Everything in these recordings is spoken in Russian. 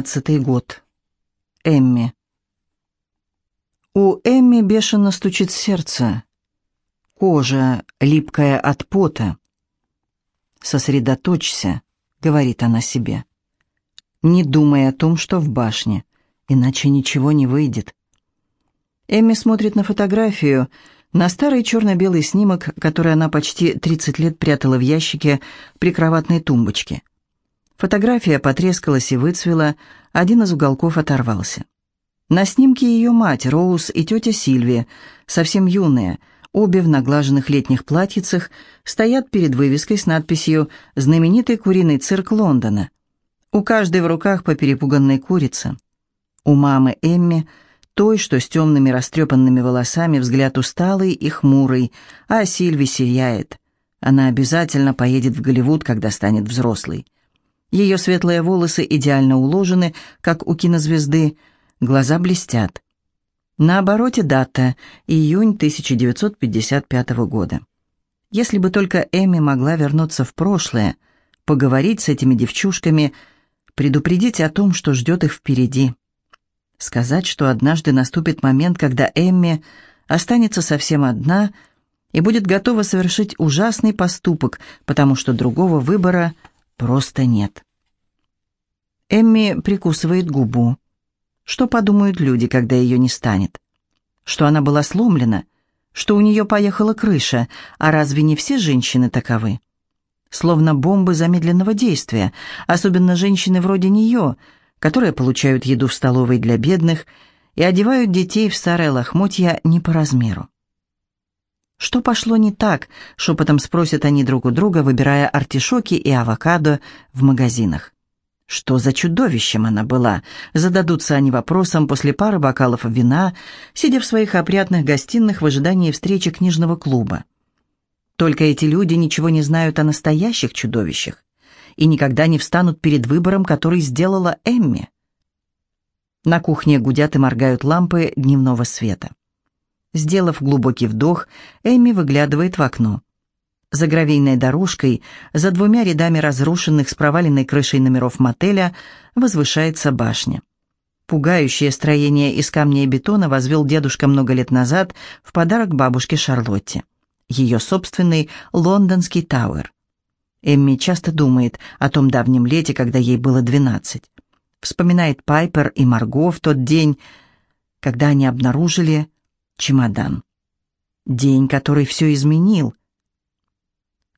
19 год. Эмми. У Эмми бешено стучит сердце. Кожа липкая от пота. «Сосредоточься», — говорит она себе. «Не думай о том, что в башне, иначе ничего не выйдет». Эмми смотрит на фотографию, на старый черно-белый снимок, который она почти 30 лет прятала в ящике при кроватной тумбочке. Фотография потрескалась и выцвела, один из уголков оторвался. На снимке ее мать, Роуз, и тетя Сильвия, совсем юные, обе в наглаженных летних платьицах, стоят перед вывеской с надписью «Знаменитый куриный цирк Лондона». У каждой в руках по перепуганной курице. У мамы Эмми, той, что с темными растрепанными волосами, взгляд усталый и хмурый, а Сильви сияет. Она обязательно поедет в Голливуд, когда станет взрослой. Ее светлые волосы идеально уложены, как у кинозвезды, глаза блестят. На обороте дата – июнь 1955 года. Если бы только Эми могла вернуться в прошлое, поговорить с этими девчушками, предупредить о том, что ждет их впереди. Сказать, что однажды наступит момент, когда Эмми останется совсем одна и будет готова совершить ужасный поступок, потому что другого выбора – просто нет. Эмми прикусывает губу. Что подумают люди, когда ее не станет? Что она была сломлена? Что у нее поехала крыша? А разве не все женщины таковы? Словно бомбы замедленного действия, особенно женщины вроде нее, которые получают еду в столовой для бедных и одевают детей в старое лохмотья не по размеру. «Что пошло не так?» — шепотом спросят они друг у друга, выбирая артишоки и авокадо в магазинах. Что за чудовищем она была? Зададутся они вопросом после пары бокалов вина, сидя в своих опрятных гостиных в ожидании встречи книжного клуба. Только эти люди ничего не знают о настоящих чудовищах и никогда не встанут перед выбором, который сделала Эмми. На кухне гудят и моргают лампы дневного света. Сделав глубокий вдох, Эми выглядывает в окно. За гравийной дорожкой, за двумя рядами разрушенных с проваленной крышей номеров мотеля, возвышается башня. Пугающее строение из камня и бетона возвел дедушка много лет назад в подарок бабушке Шарлотте. Ее собственный лондонский Тауэр. Эмми часто думает о том давнем лете, когда ей было двенадцать. Вспоминает Пайпер и Марго в тот день, когда они обнаружили чемодан. День, который все изменил.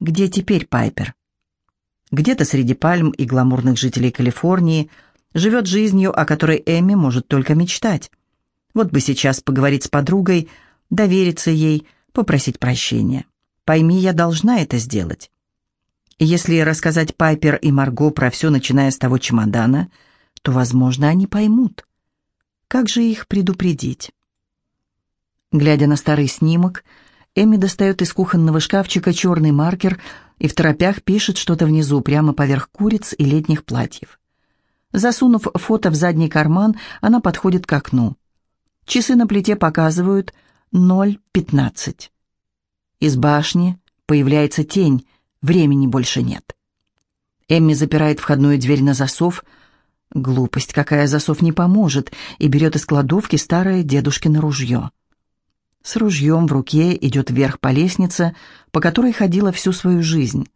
Где теперь Пайпер? Где-то среди пальм и гламурных жителей Калифорнии живет жизнью, о которой Эми может только мечтать. Вот бы сейчас поговорить с подругой, довериться ей, попросить прощения. Пойми, я должна это сделать. если рассказать Пайпер и Марго про все, начиная с того чемодана, то, возможно, они поймут. Как же их предупредить? Глядя на старый снимок, Эми достает из кухонного шкафчика черный маркер и в торопях пишет что-то внизу, прямо поверх куриц и летних платьев. Засунув фото в задний карман, она подходит к окну. Часы на плите показывают 0.15. Из башни появляется тень, времени больше нет. Эмми запирает входную дверь на засов. Глупость какая, засов не поможет, и берет из кладовки старое дедушкино ружье с ружьем в руке идет вверх по лестнице, по которой ходила всю свою жизнь.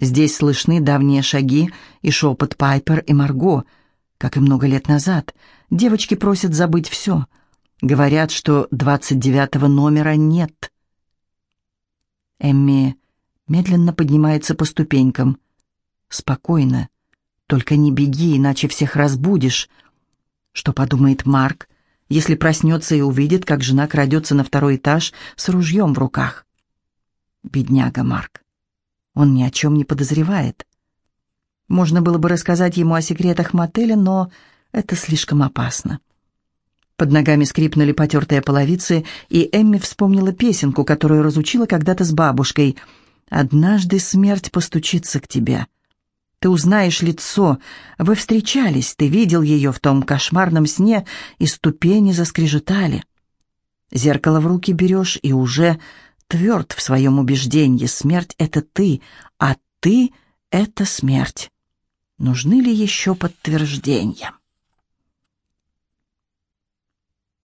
Здесь слышны давние шаги и шепот Пайпер и Марго, как и много лет назад. Девочки просят забыть все. Говорят, что двадцать девятого номера нет. Эмми медленно поднимается по ступенькам. «Спокойно. Только не беги, иначе всех разбудишь». Что подумает Марк? Если проснется и увидит, как жена крадется на второй этаж с ружьем в руках. Бедняга Марк. Он ни о чем не подозревает. Можно было бы рассказать ему о секретах мотеля, но это слишком опасно. Под ногами скрипнули потертые половицы, и Эмми вспомнила песенку, которую разучила когда-то с бабушкой. «Однажды смерть постучится к тебе». Ты узнаешь лицо. Вы встречались, ты видел ее в том кошмарном сне, и ступени заскрежетали. Зеркало в руки берешь и уже тверд в своем убеждении. Смерть — это ты, а ты — это смерть. Нужны ли еще подтверждения?